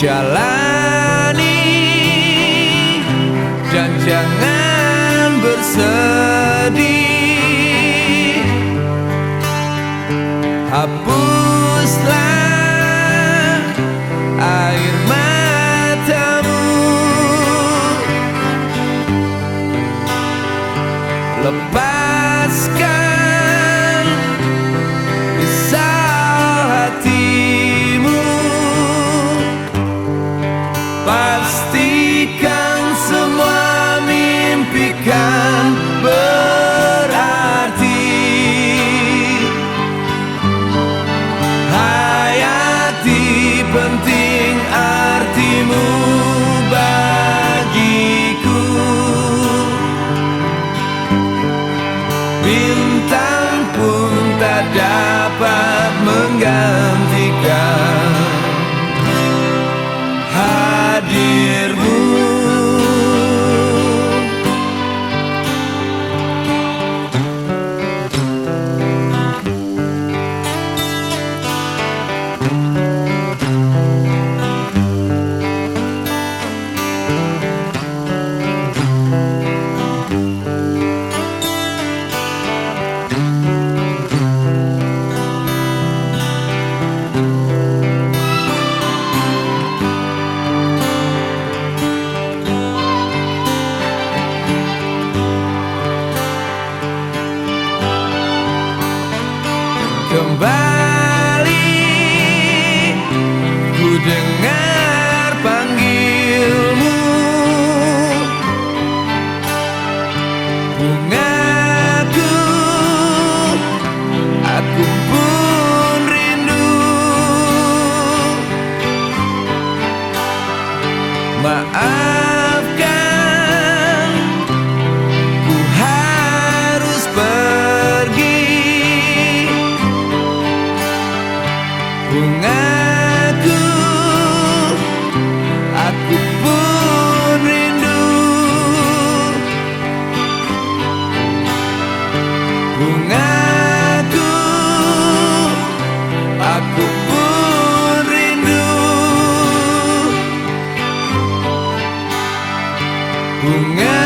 Jalani dan jangan bersedih. Hapuslah air matamu. Lepaskan God. bungaku aku pun rindu. Bunga